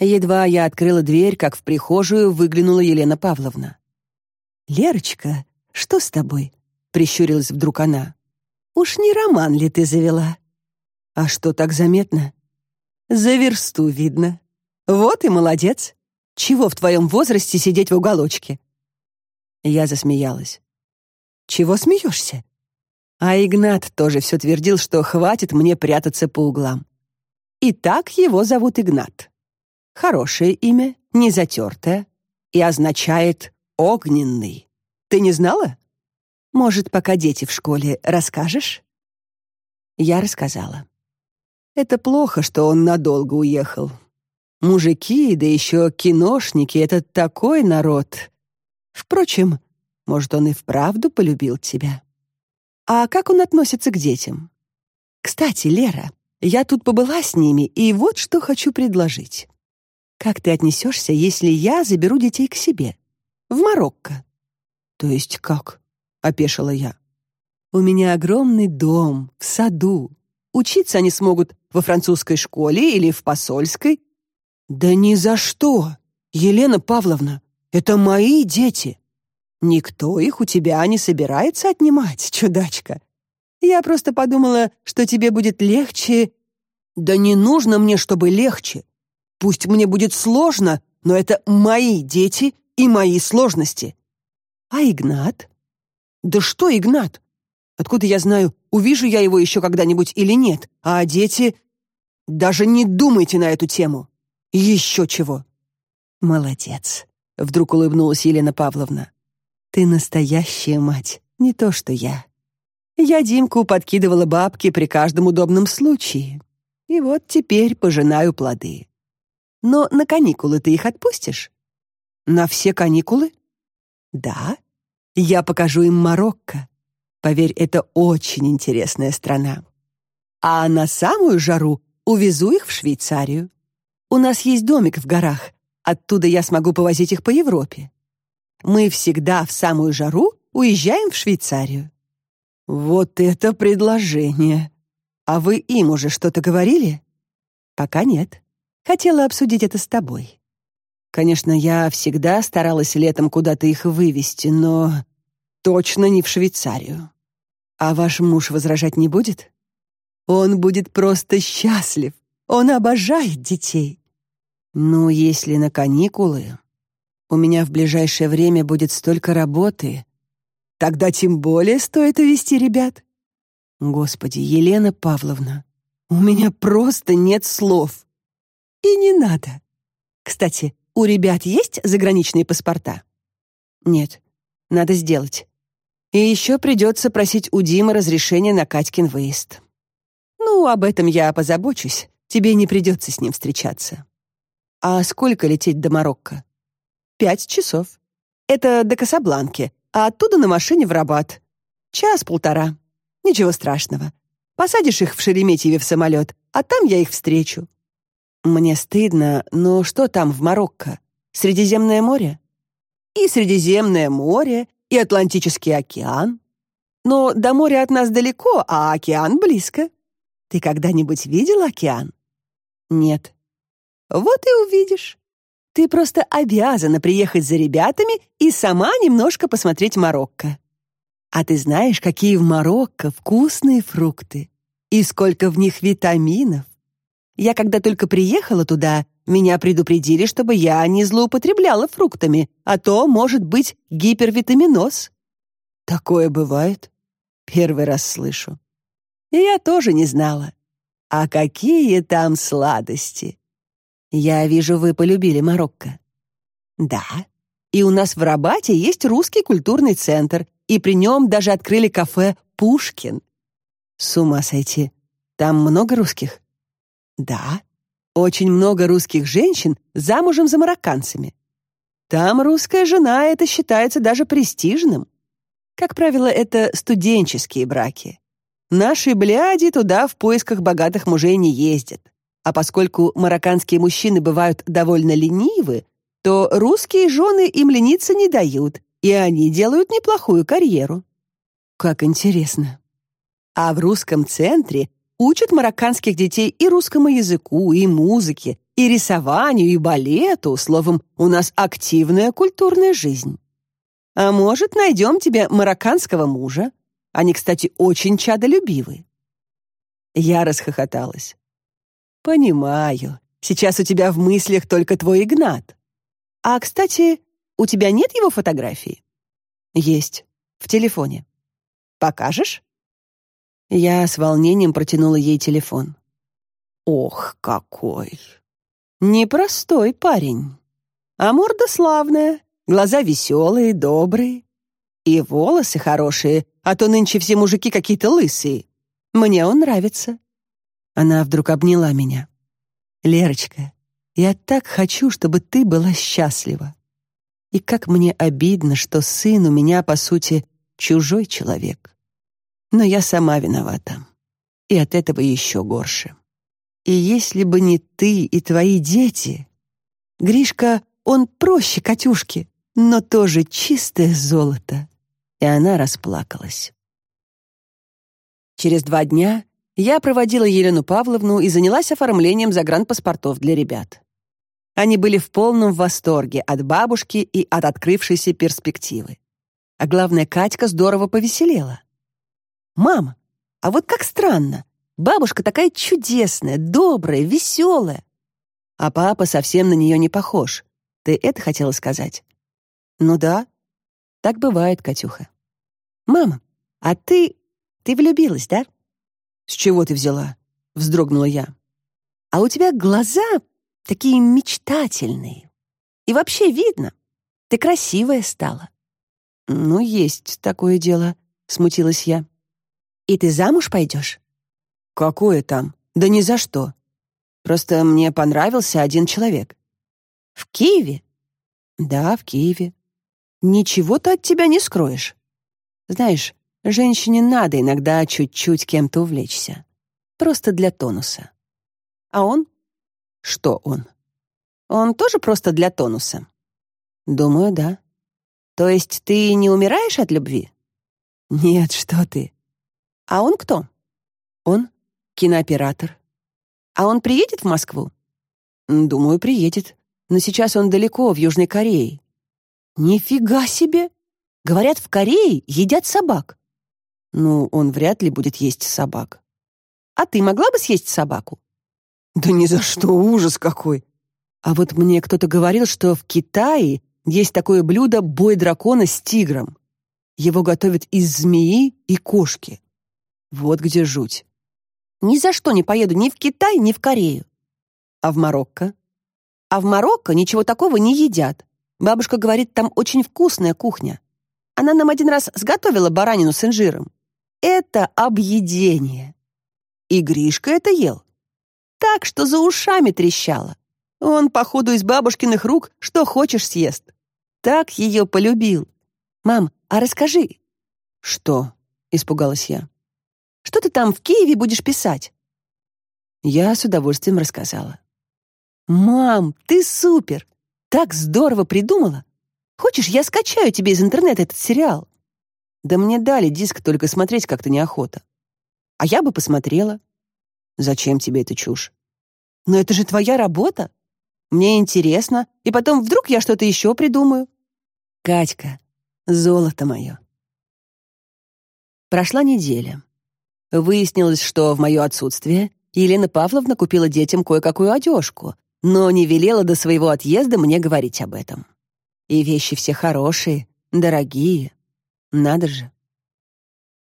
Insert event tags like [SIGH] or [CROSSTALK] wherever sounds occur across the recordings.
Едва я открыла дверь, как в прихожую выглянула Елена Павловна. «Лерочка, что с тобой?» — прищурилась вдруг она. «Уж не роман ли ты завела?» «А что так заметно?» «За версту видно. Вот и молодец. Чего в твоем возрасте сидеть в уголочке?» Я засмеялась. «Чего смеешься?» А Игнат тоже все твердил, что хватит мне прятаться по углам. И так его зовут Игнат. Хорошее имя, не затертое, и означает «огненный». Ты не знала? Может, пока дети в школе, расскажешь?» Я рассказала. Это плохо, что он надолго уехал. Мужики, да еще киношники — это такой народ. Впрочем, может, он и вправду полюбил тебя. А как он относится к детям? Кстати, Лера, я тут побыла с ними, и вот что хочу предложить. Как ты отнесешься, если я заберу детей к себе? В Марокко. То есть как? Опешила я. У меня огромный дом в саду. Учиться они смогут во французской школе или в посольской. Да ни за что, Елена Павловна, это мои дети. Никто их у тебя не собирается отнимать, чудачка. Я просто подумала, что тебе будет легче. Да не нужно мне, чтобы легче. Пусть мне будет сложно, но это мои дети и мои сложности. А Игнат? Да что Игнат? Откуда я знаю, увижу я его еще когда-нибудь или нет? А дети... Даже не думайте на эту тему. Еще чего. Молодец. Вдруг улыбнулась Елена Павловна. Ты настоящая мать, не то что я. Я Димку подкидывала бабки при каждом удобном случае. И вот теперь пожинаю плоды. Но на каникулы ты их отпустишь? На все каникулы? Да. Я покажу им Марокко. Поверь, это очень интересная страна. А на самую жару увезу их в Швейцарию. У нас есть домик в горах. Оттуда я смогу повозить их по Европе. Мы всегда в самую жару уезжаем в Швейцарию. Вот это предложение. А вы им уже что-то говорили? Пока нет. Хотела обсудить это с тобой. Конечно, я всегда старалась летом куда-то их вывести, но точно не в Швейцарию. А ваш муж возражать не будет? Он будет просто счастлив. Он обожает детей. Ну, если на каникулы, у меня в ближайшее время будет столько работы. Тогда тем более стоит увести ребят. Господи, Елена Павловна, у меня просто нет слов. И не надо. Кстати, у ребят есть заграничные паспорта? Нет, надо сделать. И еще придется просить у Димы разрешения на Катькин выезд. Ну, об этом я позабочусь. Тебе не придется с ним встречаться. А сколько лететь до Марокко? Пять часов. Это до Касабланки, а оттуда на машине в Рабат. Час-полтора. Ничего страшного. Посадишь их в Шереметьеве в самолет, а там я их встречу. Мне стыдно, но что там в Марокко? Средиземное море? И Средиземное море, и Атлантический океан. Но до моря от нас далеко, а океан близко. Ты когда-нибудь видел океан? Нет. Вот и увидишь. Ты просто обязана приехать за ребятами и сама немножко посмотреть Марокко. А ты знаешь, какие в Марокко вкусные фрукты и сколько в них витаминов? Я когда только приехала туда, меня предупредили, чтобы я не злоупотребляла фруктами, а то может быть гипервитаминоз. Такое бывает? Первый раз слышу. И я тоже не знала. А какие там сладости! Я вижу, вы полюбили Марокко. Да. И у нас в Рабате есть русский культурный центр, и при нем даже открыли кафе «Пушкин». С ума сойти. Там много русских? Да, очень много русских женщин замужем за марокканцами. Там русская жена это считается даже престижным. Как правило, это студенческие браки. Наши бляди туда в поисках богатых мужей не ездят. А поскольку марокканские мужчины бывают довольно ленивы, то русские жены им лениться не дают, и они делают неплохую карьеру. Как интересно. А в русском центре учат марокканских детей и русскому языку, и музыке, и рисованию, и балету. Словом, у нас активная культурная жизнь. А может, найдем тебе марокканского мужа? Они, кстати, очень чадолюбивы». Я расхохоталась. «Понимаю. Сейчас у тебя в мыслях только твой Игнат. А, кстати, у тебя нет его фотографии?» «Есть. В телефоне. Покажешь?» Я с волнением протянула ей телефон. «Ох, какой! Непростой парень. А морда славная, глаза веселые, добрые. И волосы хорошие, а то нынче все мужики какие-то лысые. Мне он нравится». Она вдруг обняла меня. «Лерочка, я так хочу, чтобы ты была счастлива. И как мне обидно, что сын у меня, по сути, чужой человек. Но я сама виновата. И от этого еще горше. И если бы не ты и твои дети... Гришка, он проще Катюшки, но тоже чистое золото. И она расплакалась. Через два дня я проводила Елену Павловну и занялась оформлением загранпаспортов для ребят. Они были в полном восторге от бабушки и от открывшейся перспективы. А главное, Катька здорово повеселела. «Мама, а вот как странно. Бабушка такая чудесная, добрая, веселая. А папа совсем на нее не похож. Ты это хотела сказать?» «Ну да, так бывает, Катюха». «Мама, а ты... ты влюбилась, да?» «С чего ты взяла?» — вздрогнула я. «А у тебя глаза такие мечтательные. И вообще видно, ты красивая стала». «Ну, есть такое дело», — смутилась я. «И ты замуж пойдешь?» «Какое там? Да ни за что. Просто мне понравился один человек». «В Киеве?» «Да, в Киеве. Ничего ты от тебя не скроешь. Знаешь, женщине надо иногда чуть-чуть кем-то увлечься. Просто для тонуса. А он что он? Он тоже просто для тонуса? Думаю, да. То есть ты не умираешь от любви? Нет, что ты. А он кто? Он кинооператор. А он приедет в Москву? Думаю, приедет. Но сейчас он далеко, в Южной Корее. Нифига себе! Говорят, в Корее едят собак. Ну, он вряд ли будет есть собак. А ты могла бы съесть собаку? Да ни за что, ужас какой. А вот мне кто-то говорил, что в Китае есть такое блюдо бой дракона с тигром. Его готовят из змеи и кошки. Вот где жуть. Ни за что не поеду ни в Китай, ни в Корею. А в Марокко? А в Марокко ничего такого не едят. Бабушка говорит, там очень вкусная кухня. Она нам один раз сготовила баранину с инжиром. Это объедение. И Гришка это ел так, что за ушами трещало. Он, походу, из бабушкиных рук что хочешь съест. Так ее полюбил. Мам, а расскажи. Что? Испугалась я. Что ты там в Киеве будешь писать? Я с удовольствием рассказала. Мам, ты супер! Так здорово придумала. Хочешь, я скачаю тебе из интернета этот сериал? Да мне дали диск, только смотреть как-то неохота. А я бы посмотрела. Зачем тебе эта чушь? Но это же твоя работа. Мне интересно, и потом вдруг я что-то еще придумаю. Катька, золото мое. Прошла неделя. Выяснилось, что в мое отсутствие Елена Павловна купила детям кое-какую одежку, но не велела до своего отъезда мне говорить об этом. И вещи все хорошие, дорогие. Надо же.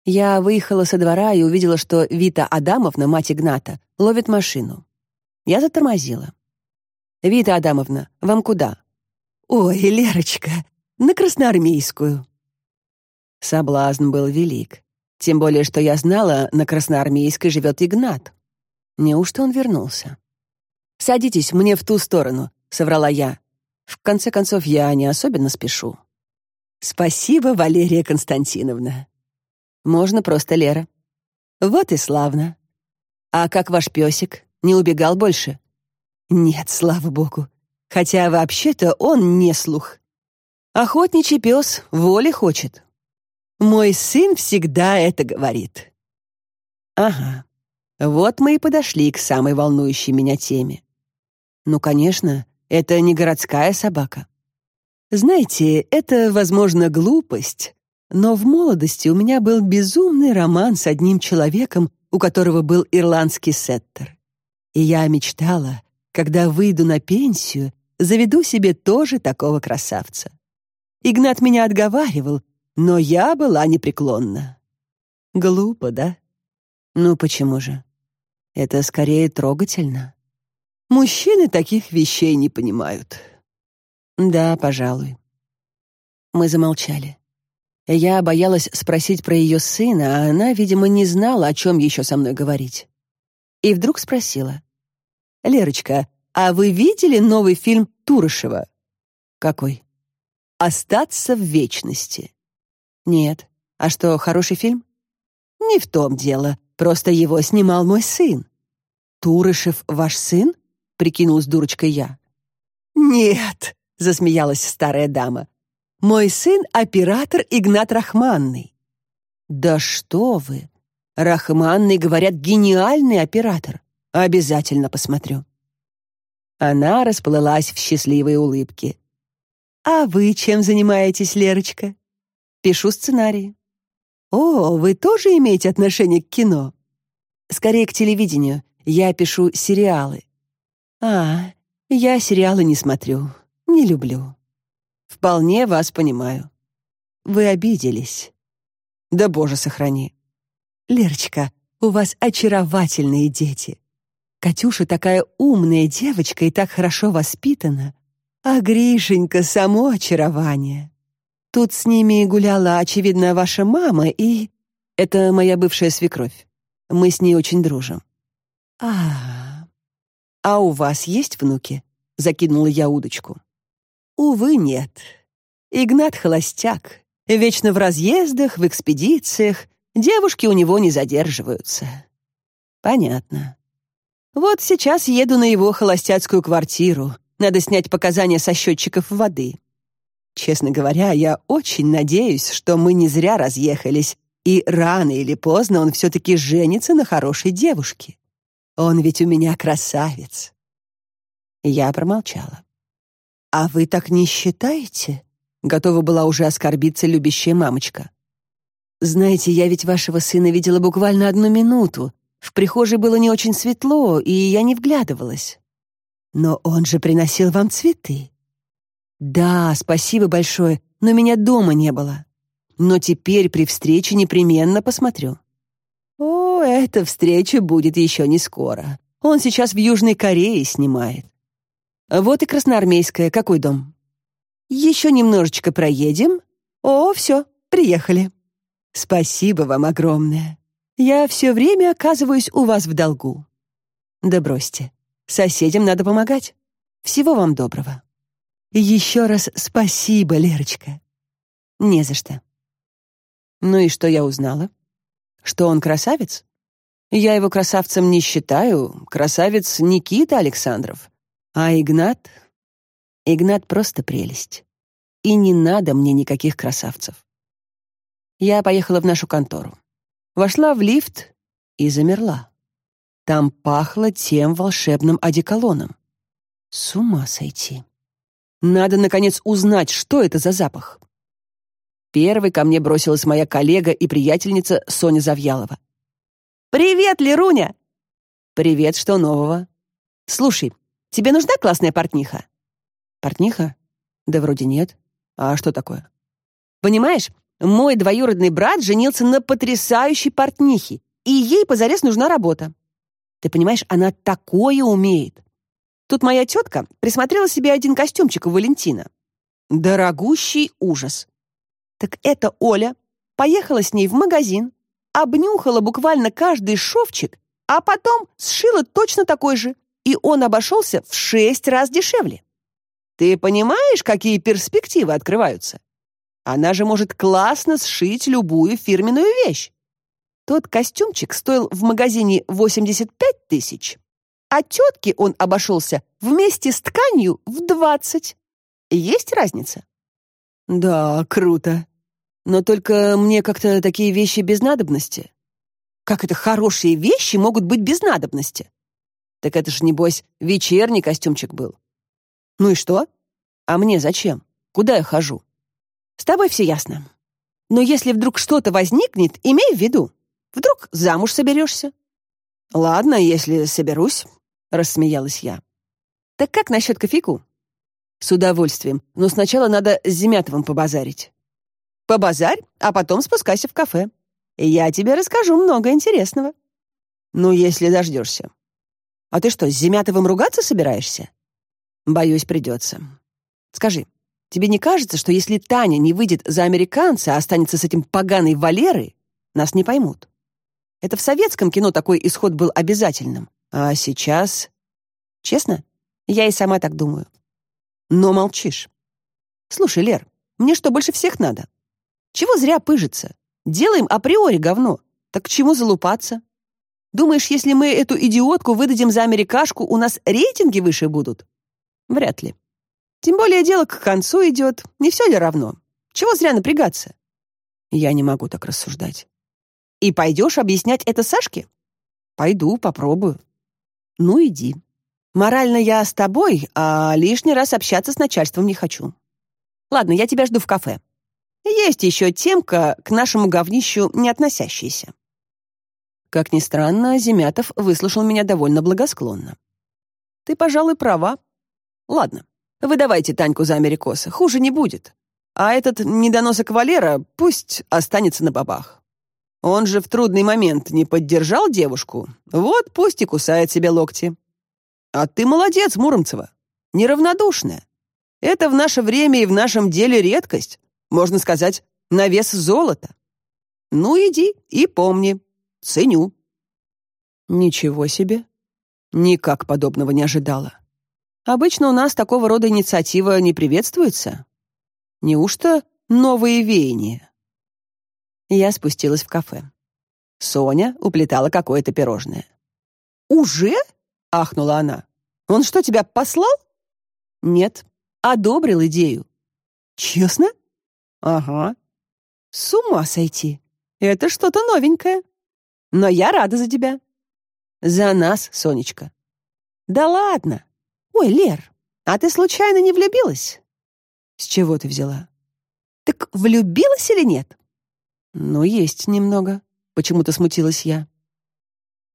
Я выехала со двора и увидела, что Вита Адамовна, мать Игната, ловит машину. Я затормозила. «Вита Адамовна, вам куда?» «Ой, Лерочка, на Красноармейскую». Соблазн был велик. Тем более, что я знала, на Красноармейской живет Игнат. Неужто он вернулся? «Садитесь мне в ту сторону», — соврала я. В конце концов, я не особенно спешу. «Спасибо, Валерия Константиновна», можно просто Лера. Вот и славно. А как ваш песик? Не убегал больше? Нет, слава богу. Хотя вообще-то он не слух. Охотничий пес воли хочет. Мой сын всегда это говорит. Ага. Вот мы и подошли к самой волнующей меня теме. Ну, конечно, это не городская собака. Знаете, это, возможно, глупость, но в молодости у меня был безумный роман с одним человеком, у которого был ирландский сеттер. И я мечтала, когда выйду на пенсию, заведу себе тоже такого красавца. Игнат меня отговаривал, но я была непреклонна. Глупо, да? Ну почему же? Это скорее трогательно. Мужчины таких вещей не понимают. Да, пожалуй. Мы замолчали. Я боялась спросить про ее сына, а она, видимо, не знала, о чем еще со мной говорить. И вдруг спросила. «Лерочка, а вы видели новый фильм Турышева?» «Какой?» «Остаться в вечности». «Нет. А что, хороший фильм?» «Не в том дело. Просто его снимал мой сын». «Турышев ваш сын?» — прикинулась дурочкой я. «Нет», — засмеялась старая дама. «Мой сын — оператор Игнат Рахманный». «Да что вы! Рахманный, говорят, гениальный оператор. Обязательно посмотрю». Она расплылась в счастливой улыбке. «А вы чем занимаетесь, Лерочка?» «Пишу сценарии». «О, вы тоже имеете отношение к кино?» «Скорее к телевидению. Я пишу сериалы». «А, я сериалы не смотрю, не люблю». «Вполне вас понимаю». «Вы обиделись». «Да боже сохрани». «Лерочка, у вас очаровательные дети. Катюша такая умная девочка и так хорошо воспитана, а Гришенька — само очарование. Тут с ними гуляла, очевидно, ваша мама и... Это моя бывшая свекровь. Мы с ней очень дружим. А, а у вас есть внуки? Закинула я удочку. Увы, нет. Игнат холостяк, вечно в разъездах, в экспедициях. Девушки у него не задерживаются. Понятно. Вот сейчас еду на его холостяцкую квартиру. Надо снять показания со счетчиков воды. Честно говоря, я очень надеюсь, что мы не зря разъехались, и рано или поздно он все-таки женится на хорошей девушке. Он ведь у меня красавец. Я промолчала. «А вы так не считаете?» Готова была уже оскорбиться любящая мамочка. «Знаете, я ведь вашего сына видела буквально одну минуту. В прихожей было не очень светло, и я не вглядывалась. Но он же приносил вам цветы. «Да, спасибо большое, но меня дома не было. Но теперь при встрече непременно посмотрю». «О, эта встреча будет еще не скоро. Он сейчас в Южной Корее снимает». «Вот и Красноармейская. Какой дом?» «Еще немножечко проедем. О, все, приехали». «Спасибо вам огромное. Я все время оказываюсь у вас в долгу». «Да бросьте. Соседям надо помогать. Всего вам доброго». Еще раз спасибо, Лерочка. Не за что. Ну и что я узнала? Что он красавец? Я его красавцем не считаю. Красавец Никита Александров. А Игнат? Игнат просто прелесть. И не надо мне никаких красавцев. Я поехала в нашу контору. Вошла в лифт и замерла. Там пахло тем волшебным одеколоном. С ума сойти. Надо, наконец, узнать, что это за запах. Первой ко мне бросилась моя коллега и приятельница Соня Завьялова. «Привет, Леруня!» «Привет, что нового?» «Слушай, тебе нужна классная портниха?» «Портниха? Да вроде нет. А что такое?» «Понимаешь, мой двоюродный брат женился на потрясающей портнихе, и ей позарез нужна работа. Ты понимаешь, она такое умеет. Тут моя тетка присмотрела себе один костюмчик у Валентина. Дорогущий ужас. Так эта Оля поехала с ней в магазин, обнюхала буквально каждый шовчик, а потом сшила точно такой же, и он обошелся в шесть раз дешевле. Ты понимаешь, какие перспективы открываются? Она же может классно сшить любую фирменную вещь. Тот костюмчик стоил в магазине 85 тысяч, а тетке он обошелся вместе с тканью в двадцать. Есть разница? Да, круто. Но только мне как-то такие вещи без надобности. Как это хорошие вещи могут быть без надобности? Так это ж, небось, вечерний костюмчик был. Ну и что? А мне зачем? Куда я хожу? С тобой все ясно. Но если вдруг что-то возникнет, имей в виду. Вдруг замуж соберешься. Ладно, если соберусь, рассмеялась я. Так как насчет кофейку? С удовольствием, но сначала надо с Земятовым побазарить. Побазарь, а потом спускайся в кафе. Я тебе расскажу много интересного. Ну, если дождешься. А ты что, с Земятовым ругаться собираешься? Боюсь, придется. Скажи, тебе не кажется, что если Таня не выйдет за американца, а останется с этим поганой Валерой, нас не поймут? Это в советском кино такой исход был обязательным. А сейчас... Честно? Я и сама так думаю. Но молчишь. Слушай, Лер, мне что, больше всех надо? Чего зря пыжиться? Делаем априори говно. Так к чему залупаться? Думаешь, если мы эту идиотку выдадим за америкашку, у нас рейтинги выше будут? Вряд ли. Тем более дело к концу идет. Не все ли равно? Чего зря напрягаться? Я не могу так рассуждать. И пойдешь объяснять это Сашке? Пойду, попробую. Ну, иди. Морально я с тобой, а лишний раз общаться с начальством не хочу. Ладно, я тебя жду в кафе. Есть еще темка, к нашему говнищу не относящаяся. Как ни странно, Земятов выслушал меня довольно благосклонно. Ты, пожалуй, права. Ладно, выдавайте Таньку за америкоса, хуже не будет. А этот недоносок Валера пусть останется на бабах. Он же в трудный момент не поддержал девушку, вот пусть и кусает себе локти. А ты молодец, Муромцева, неравнодушная. Это в наше время и в нашем деле редкость, можно сказать, на вес золота. Ну, иди и помни, ценю». «Ничего себе! Никак подобного не ожидала. Обычно у нас такого рода инициатива не приветствуется. Неужто новые веяния?» Я спустилась в кафе. Соня уплетала какое-то пирожное. «Уже?» — ахнула она. «Он что, тебя послал?» «Нет, одобрил идею». «Честно?» Ага. С ума сойти. Это что-то новенькое. Но я рада за тебя. За нас, Сонечка. Да ладно. Ой, Лер, а ты случайно не влюбилась? С чего ты взяла? Так влюбилась или нет? Ну, есть немного. Почему-то смутилась я.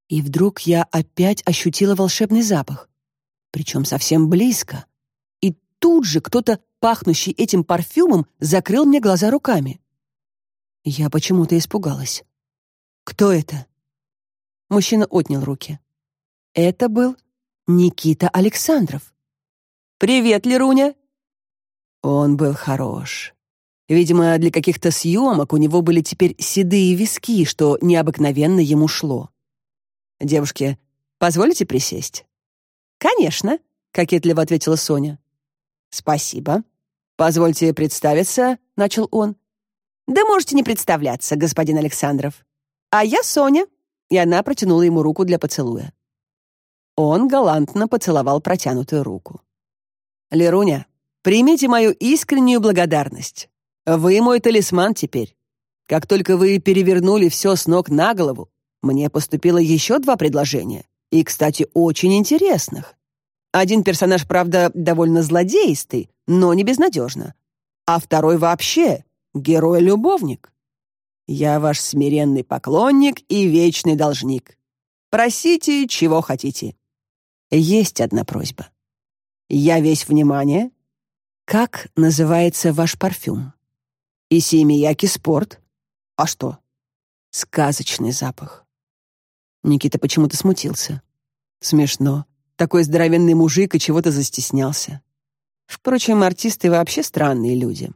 И вдруг я опять ощутила волшебный запах. Причем совсем близко. И тут же кто-то пахнущий этим парфюмом, закрыл мне глаза руками. Я почему-то испугалась. «Кто это?» Мужчина отнял руки. Это был Никита Александров. «Привет, Леруня!» Он был хорош. Видимо, для каких-то съемок у него были теперь седые виски, что необыкновенно ему шло. «Девушки, позволите присесть?» «Конечно», — кокетливо ответила Соня. «Спасибо. Позвольте представиться», — начал он. «Да можете не представляться, господин Александров. А я Соня». И она протянула ему руку для поцелуя. Он галантно поцеловал протянутую руку. «Леруня, примите мою искреннюю благодарность. Вы мой талисман теперь. Как только вы перевернули все с ног на голову, мне поступило еще два предложения. И, кстати, очень интересных. Один персонаж, правда, довольно злодеистый, но не безнадежно. А второй вообще герой-любовник. Я ваш смиренный поклонник и вечный должник. Просите, чего хотите. Есть одна просьба. Я весь внимание. Как называется ваш парфюм? Исимияки Спорт. А что? Сказочный запах. Никита почему-то смутился. Смешно. Такой здоровенный мужик и чего-то застеснялся. Впрочем, артисты вообще странные люди.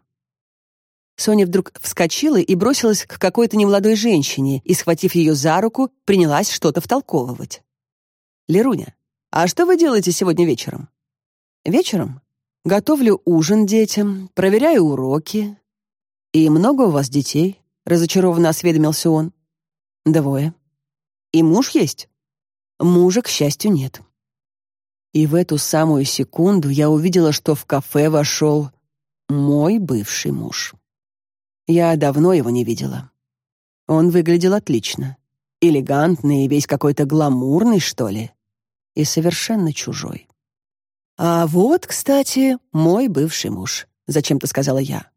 Соня вдруг вскочила и бросилась к какой-то немолодой женщине и, схватив ее за руку, принялась что-то втолковывать. «Леруня, а что вы делаете сегодня вечером?» «Вечером? Готовлю ужин детям, проверяю уроки». «И много у вас детей?» — разочарованно осведомился он. «Двое». «И муж есть?» «Мужа, к счастью, нет». И в эту самую секунду я увидела, что в кафе вошел мой бывший муж. Я давно его не видела. Он выглядел отлично. Элегантный и весь какой-то гламурный, что ли. и совершенно чужой. «А вот, кстати, мой бывший муж», — зачем-то сказала я.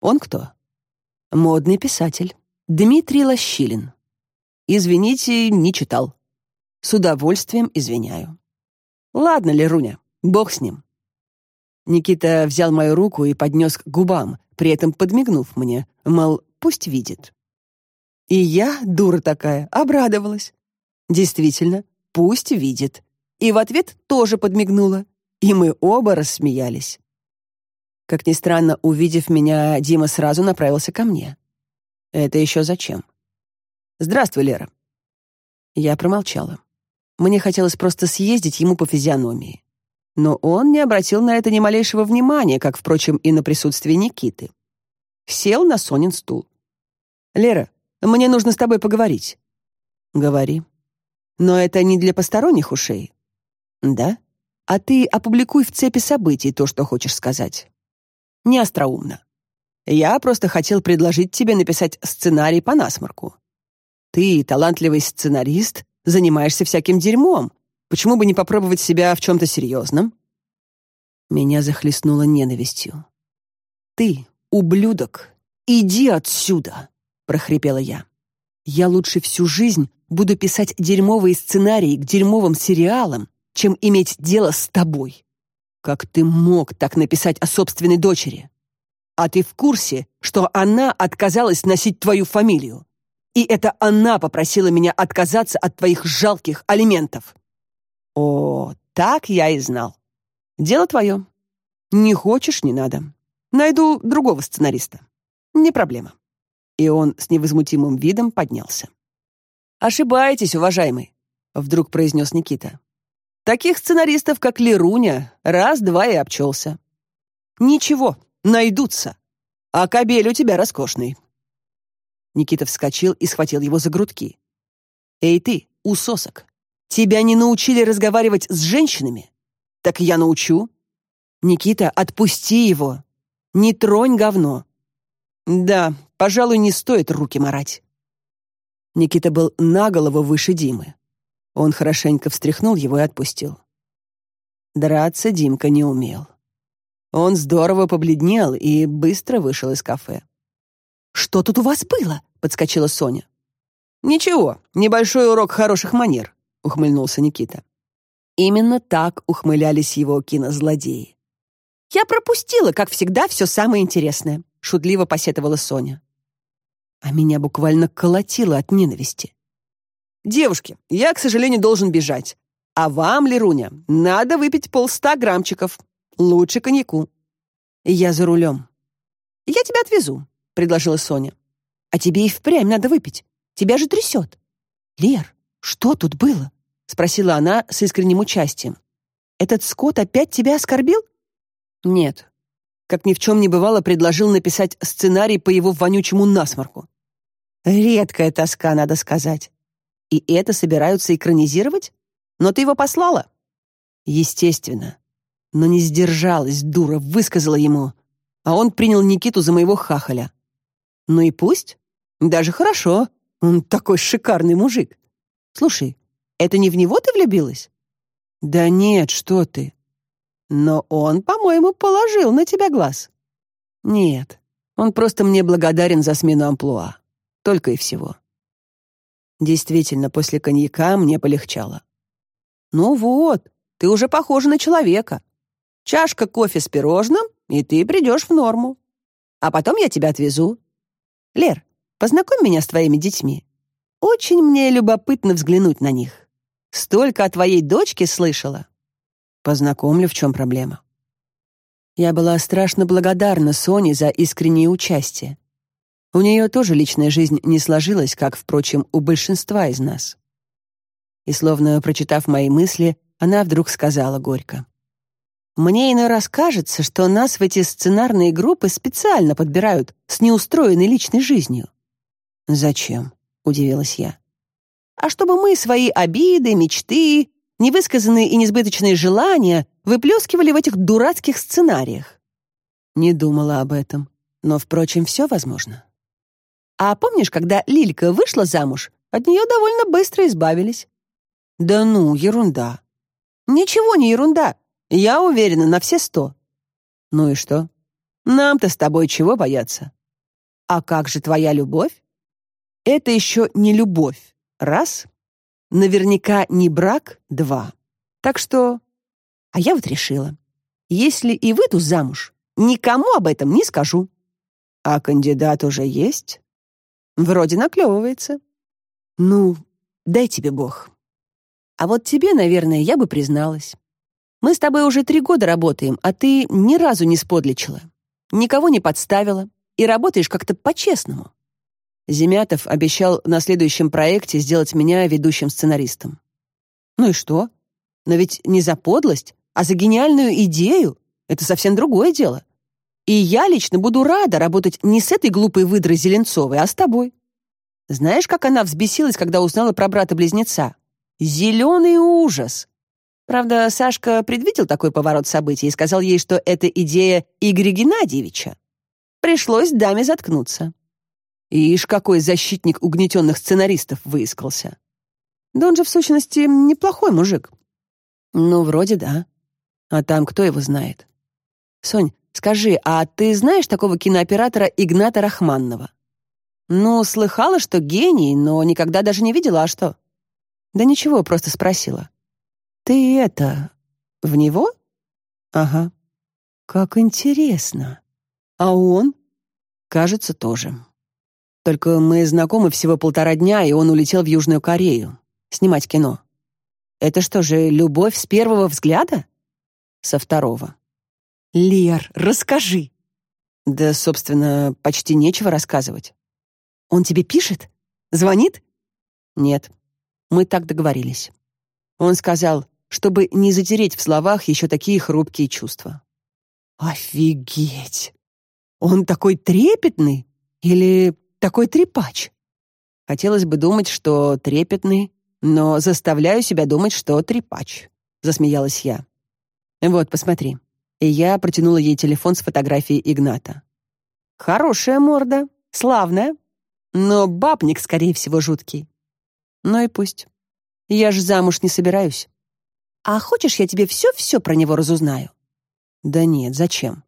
«Он кто?» «Модный писатель. Дмитрий Лощилин. Извините, не читал. С удовольствием извиняю. Ладно, Леруня, бог с ним». Никита взял мою руку и поднес к губам, при этом подмигнув мне, мол, пусть видит. И я, дура такая, обрадовалась. Действительно, пусть видит. И в ответ тоже подмигнула. И мы оба рассмеялись. Как ни странно, увидев меня, Дима сразу направился ко мне. Это еще зачем? «Здравствуй, Лера». Я промолчала. Мне хотелось просто съездить ему по физиономии. Но он не обратил на это ни малейшего внимания, как, впрочем, и на присутствие Никиты. Сел на Сонин стул. «Лера, мне нужно с тобой поговорить». «Говори». «Но это не для посторонних ушей». «Да? А ты опубликуй в цепи событий то, что хочешь сказать». «Не остроумно. Я просто хотел предложить тебе написать сценарий по насморку. Ты, талантливый сценарист, занимаешься всяким дерьмом. Почему бы не попробовать себя в чем-то серьезном?» Меня захлестнуло ненавистью. «Ты, ублюдок, иди отсюда!» — прохрипела я. «Я лучше всю жизнь буду писать дерьмовые сценарии к дерьмовым сериалам, чем иметь дело с тобой. Как ты мог так написать о собственной дочери? А ты в курсе, что она отказалась носить твою фамилию? И это она попросила меня отказаться от твоих жалких алиментов?» «О, так я и знал. Дело твое. Не хочешь — не надо. Найду другого сценариста. Не проблема и он с невозмутимым видом поднялся. «Ошибаетесь, уважаемый», — вдруг произнес Никита. «Таких сценаристов, как Леруня, раз-два и обчелся. Ничего, найдутся. А кабель у тебя роскошный». Никита вскочил и схватил его за грудки. «Эй ты, усосок, тебя не научили разговаривать с женщинами? Так я научу. Никита, отпусти его. Не тронь говно. Да, пожалуй, не стоит руки марать. Никита был на голову выше Димы. Он хорошенько встряхнул его и отпустил. Драться Димка не умел. Он здорово побледнел и быстро вышел из кафе. «Что тут у вас было?» — подскочила Соня. «Ничего, небольшой урок хороших манер», — ухмыльнулся Никита. Именно так ухмылялись его кинозлодеи. «Я пропустила, как всегда, все самое интересное шутливо посетовала Соня. А меня буквально колотило от ненависти. «Девушки, я, к сожалению, должен бежать. А вам, Леруня, надо выпить полста граммчиков. Лучше коньяку. Я за рулем. Я тебя отвезу», — предложила Соня. «А тебе и впрямь надо выпить. Тебя же трясет». «Лер, что тут было?» — спросила она с искренним участием. «Этот скот опять тебя оскорбил?» «Нет, как ни в чем не бывало, предложил написать сценарий по его вонючему насморку. Редкая тоска, надо сказать. И это собираются экранизировать? Но ты его послала? Естественно. Но не сдержалась, дура, высказала ему. А он принял Никиту за моего хахаля. Ну и пусть. Даже хорошо. Он такой шикарный мужик. Слушай, это не в него ты влюбилась? Да нет, что ты. Но он, по-моему, положил на тебя глаз. Нет, он просто мне благодарен за смену амплуа. Только и всего. Действительно, после коньяка мне полегчало. Ну вот, ты уже похожа на человека. Чашка кофе с пирожным, и ты придешь в норму. А потом я тебя отвезу. Лер, познакомь меня с твоими детьми. Очень мне любопытно взглянуть на них. Столько о твоей дочке слышала. Познакомлю, в чем проблема. Я была страшно благодарна Соне за искреннее участие. У нее тоже личная жизнь не сложилась, как, впрочем, у большинства из нас. И словно прочитав мои мысли, она вдруг сказала горько. «Мне иной раз кажется, что нас в эти сценарные группы специально подбирают с неустроенной личной жизнью». «Зачем?» — удивилась я. «А чтобы мы свои обиды, мечты, невысказанные и несбыточные желания выплескивали в этих дурацких сценариях. Не думала об этом, но, впрочем, все возможно. А помнишь, когда Лилька вышла замуж, от нее довольно быстро избавились? Да ну, ерунда. Ничего не ерунда. Я уверена на все сто. Ну и что? Нам-то с тобой чего бояться? А как же твоя любовь? Это еще не любовь. Раз. Наверняка не брак. Два. Так что... А я вот решила. Если и выйду замуж, никому об этом не скажу. А кандидат уже есть? Вроде наклевывается. Ну, дай тебе бог. А вот тебе, наверное, я бы призналась. Мы с тобой уже три года работаем, а ты ни разу не сподличила. Никого не подставила и работаешь как-то по-честному. Земятов обещал на следующем проекте сделать меня ведущим сценаристом. Ну и что? Но ведь не за подлость, а за гениальную идею. Это совсем другое дело. И я лично буду рада работать не с этой глупой выдрой Зеленцовой, а с тобой. Знаешь, как она взбесилась, когда узнала про брата-близнеца? Зеленый ужас! Правда, Сашка предвидел такой поворот событий и сказал ей, что это идея Игоря Геннадьевича. Пришлось даме заткнуться. Ишь, какой защитник угнетенных сценаристов выискался. Да он же, в сущности, неплохой мужик. Ну, вроде да. А там кто его знает? Сонь, скажи, а ты знаешь такого кинооператора Игната Рахманного? Ну, слыхала, что гений, но никогда даже не видела, а что? Да ничего, просто спросила. Ты это... в него? Ага. Как интересно. А он? Кажется, тоже. Только мы знакомы всего полтора дня, и он улетел в Южную Корею снимать кино. Это что же, любовь с первого взгляда? Со второго. Лер, расскажи. Да, собственно, почти нечего рассказывать. Он тебе пишет? Звонит? Нет. Мы так договорились. Он сказал, чтобы не затереть в словах еще такие хрупкие чувства. Офигеть! Он такой трепетный или такой трепач? Хотелось бы думать, что трепетный, но заставляю себя думать, что трепач, засмеялась я. Вот, посмотри. И я протянула ей телефон с фотографией Игната. Хорошая морда, славная, но бабник, скорее всего, жуткий. Ну и пусть. Я ж замуж не собираюсь. А хочешь, я тебе все-все про него разузнаю? Да нет, зачем?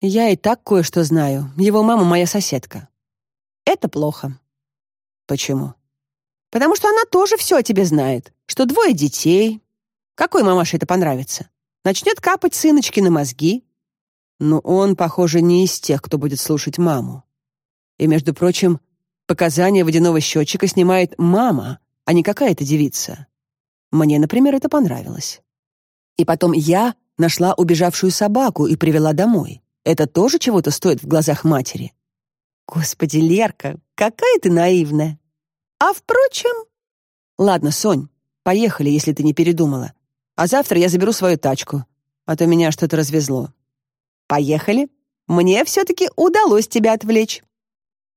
Я и так кое-что знаю. Его мама моя соседка. Это плохо. Почему? Потому что она тоже все о тебе знает. Что двое детей. Какой мамаше это понравится? Начнет капать сыночки на мозги. Но он, похоже, не из тех, кто будет слушать маму. И, между прочим, Показания водяного счетчика снимает мама, а не какая-то девица. Мне, например, это понравилось. И потом я нашла убежавшую собаку и привела домой. Это тоже чего-то стоит в глазах матери. Господи, Лерка, какая ты наивная. А впрочем... Ладно, Сонь, поехали, если ты не передумала. А завтра я заберу свою тачку, а то меня что-то развезло. Поехали. Мне все-таки удалось тебя отвлечь.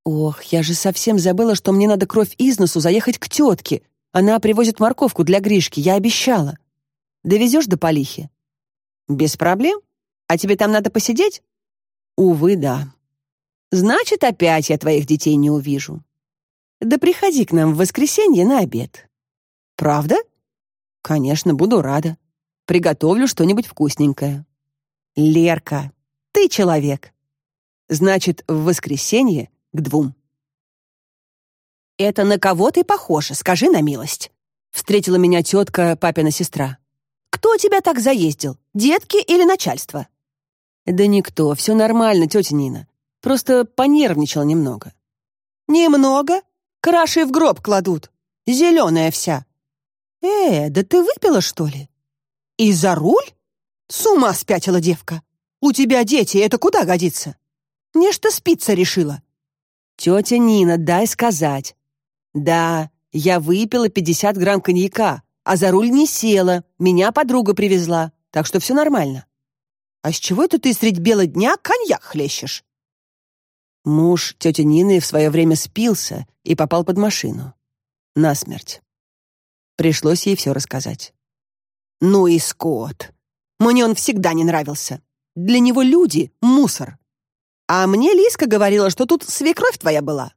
Ох, я же совсем забыла, что мне надо кровь из носу заехать к тетке. Она привозит морковку для Гришки, я обещала. Довезешь до Полихи? Без проблем. А тебе там надо посидеть? Увы, да. Значит, опять я твоих детей не увижу. Да приходи к нам в воскресенье на обед. Правда? Конечно, буду рада. Приготовлю что-нибудь вкусненькое. Лерка, ты человек. Значит, в воскресенье к двум. «Это на кого ты похожа, скажи на милость?» Встретила меня тетка, папина сестра. «Кто тебя так заездил, детки или начальство?» «Да никто, все нормально, тетя Нина. Просто понервничала немного». «Немного? Краши в гроб кладут. Зеленая вся». «Э, да ты выпила, что ли?» «И за руль? С ума спятила девка. У тебя дети, это куда годится?» «Нечто спиться решила. «Тетя Нина, дай сказать». «Да, я выпила 50 грамм коньяка, а за руль не села, меня подруга привезла, так что все нормально». «А с чего это ты средь бела дня коньяк хлещешь?» Муж тети Нины в свое время спился и попал под машину. Насмерть. Пришлось ей все рассказать. «Ну и скот! Мне он всегда не нравился. Для него люди — мусор. А мне Лиска говорила, что тут свекровь твоя была.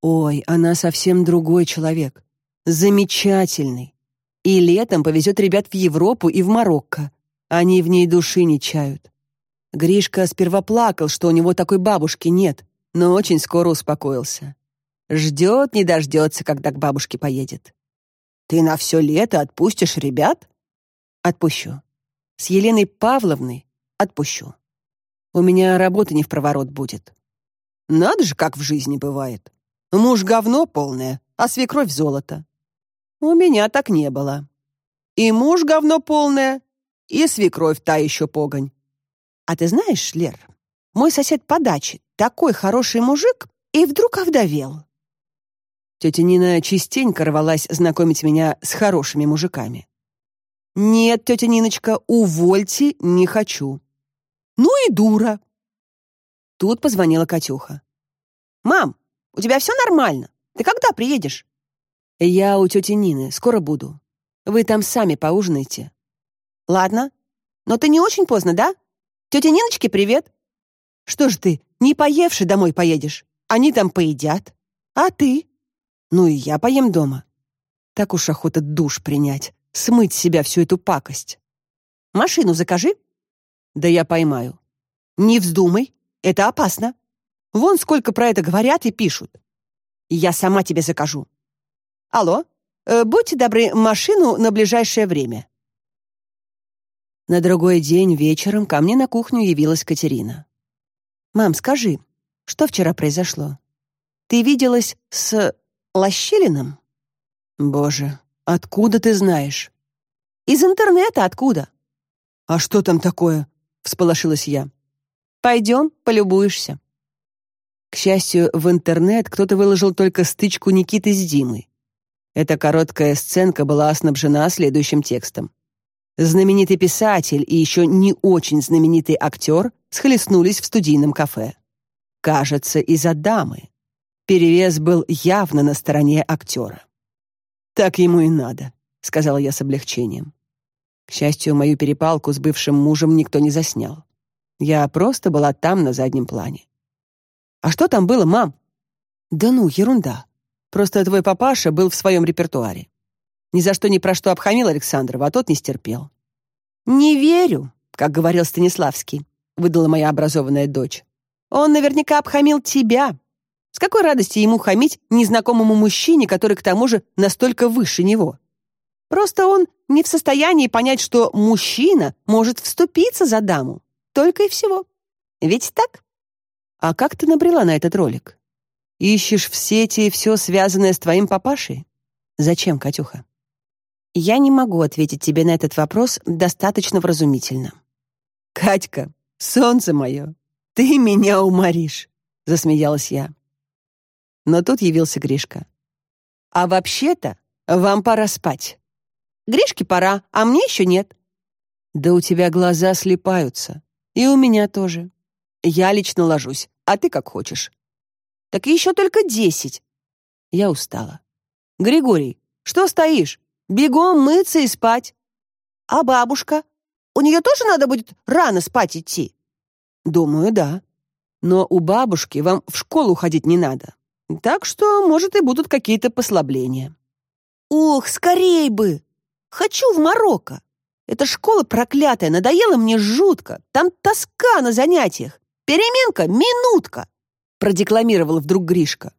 Ой, она совсем другой человек. Замечательный. И летом повезет ребят в Европу и в Марокко. Они в ней души не чают. Гришка сперва плакал, что у него такой бабушки нет, но очень скоро успокоился. Ждет, не дождется, когда к бабушке поедет. Ты на все лето отпустишь ребят? Отпущу. С Еленой Павловной отпущу. У меня работы не в проворот будет. Надо же, как в жизни бывает. Муж говно полное, а свекровь золото. У меня так не было. И муж говно полное, и свекровь та еще погонь. А ты знаешь, Лер, мой сосед по даче такой хороший мужик и вдруг овдовел. Тетя Нина частенько рвалась знакомить меня с хорошими мужиками. «Нет, тетя Ниночка, увольте, не хочу». «Ну и дура». Тут позвонила Катюха. «Мам, у тебя все нормально? Ты когда приедешь?» «Я у тети Нины, скоро буду. Вы там сами поужинайте». «Ладно. Но ты не очень поздно, да? Тете Ниночке привет». «Что ж ты, не поевши домой поедешь? Они там поедят. А ты?» Ну и я поем дома. Так уж охота душ принять, смыть с себя всю эту пакость. Машину закажи. Да я поймаю. Не вздумай, это опасно. Вон сколько про это говорят и пишут. Я сама тебе закажу. Алло, э, будьте добры, машину на ближайшее время. На другой день вечером ко мне на кухню явилась Катерина. «Мам, скажи, что вчера произошло? Ты виделась с... Лощилиным? Боже, откуда ты знаешь? Из интернета откуда? А что там такое? Всполошилась я. Пойдем, полюбуешься. К счастью, в интернет кто-то выложил только стычку Никиты с Димой. Эта короткая сценка была снабжена следующим текстом. Знаменитый писатель и еще не очень знаменитый актер схлестнулись в студийном кафе. Кажется, из-за дамы. Перевес был явно на стороне актера. «Так ему и надо», — сказала я с облегчением. К счастью, мою перепалку с бывшим мужем никто не заснял. Я просто была там на заднем плане. «А что там было, мам?» «Да ну, ерунда. Просто твой папаша был в своем репертуаре. Ни за что ни про что обхамил Александрова, а тот не стерпел». «Не верю», как говорил Станиславский, выдала моя образованная дочь. «Он наверняка обхамил тебя, с какой радости ему хамить незнакомому мужчине, который к тому же настолько выше него? Просто он не в состоянии понять, что мужчина может вступиться за даму. Только и всего. Ведь так? А как ты набрела на этот ролик? Ищешь в сети все связанное с твоим папашей? Зачем, Катюха? Я не могу ответить тебе на этот вопрос достаточно вразумительно. Катька, солнце мое, ты меня уморишь, засмеялась я. Но тут явился Гришка. «А вообще-то вам пора спать». «Гришке пора, а мне еще нет». «Да у тебя глаза слепаются. И у меня тоже. Я лично ложусь, а ты как хочешь». «Так еще только десять». Я устала. «Григорий, что стоишь? Бегом мыться и спать». «А бабушка? У нее тоже надо будет рано спать идти?» «Думаю, да. Но у бабушки вам в школу ходить не надо. Так что, может, и будут какие-то послабления. Ох, скорей бы! Хочу в Марокко. Эта школа проклятая, надоела мне жутко. Там тоска на занятиях. Переменка — минутка!» Продекламировал вдруг Гришка.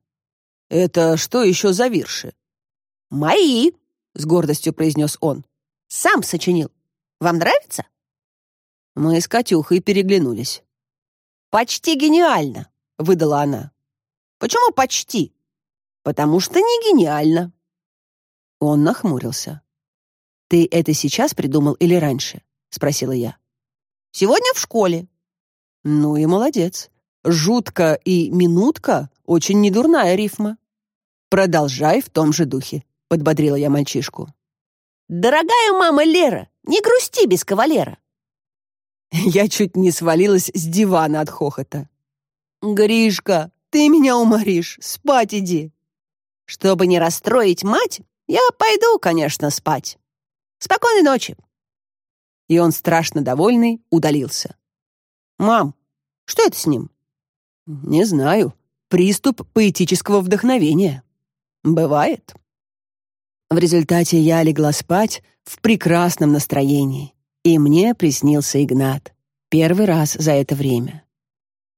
«Это что еще за вирши?» «Мои!» — с гордостью произнес он. «Сам сочинил. Вам нравится?» Мы с Катюхой переглянулись. «Почти гениально!» — выдала она. Почему почти? Потому что не гениально. Он нахмурился. Ты это сейчас придумал или раньше? спросила я. Сегодня в школе. Ну и молодец. Жутко и минутка очень недурная рифма. Продолжай в том же духе, подбодрила я мальчишку. Дорогая мама Лера, не грусти без кавалера. [LAUGHS] Я чуть не свалилась с дивана от хохота. Гришка, ты меня уморишь, спать иди. Чтобы не расстроить мать, я пойду, конечно, спать. Спокойной ночи. И он, страшно довольный, удалился. Мам, что это с ним? Не знаю. Приступ поэтического вдохновения. Бывает. В результате я легла спать в прекрасном настроении, и мне приснился Игнат. Первый раз за это время.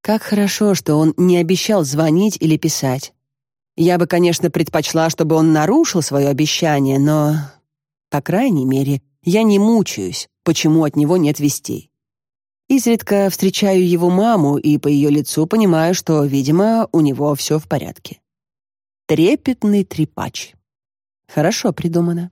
Как хорошо, что он не обещал звонить или писать. Я бы, конечно, предпочла, чтобы он нарушил свое обещание, но, по крайней мере, я не мучаюсь, почему от него нет вестей. Изредка встречаю его маму и по ее лицу понимаю, что, видимо, у него все в порядке. Трепетный трепач. Хорошо придумано.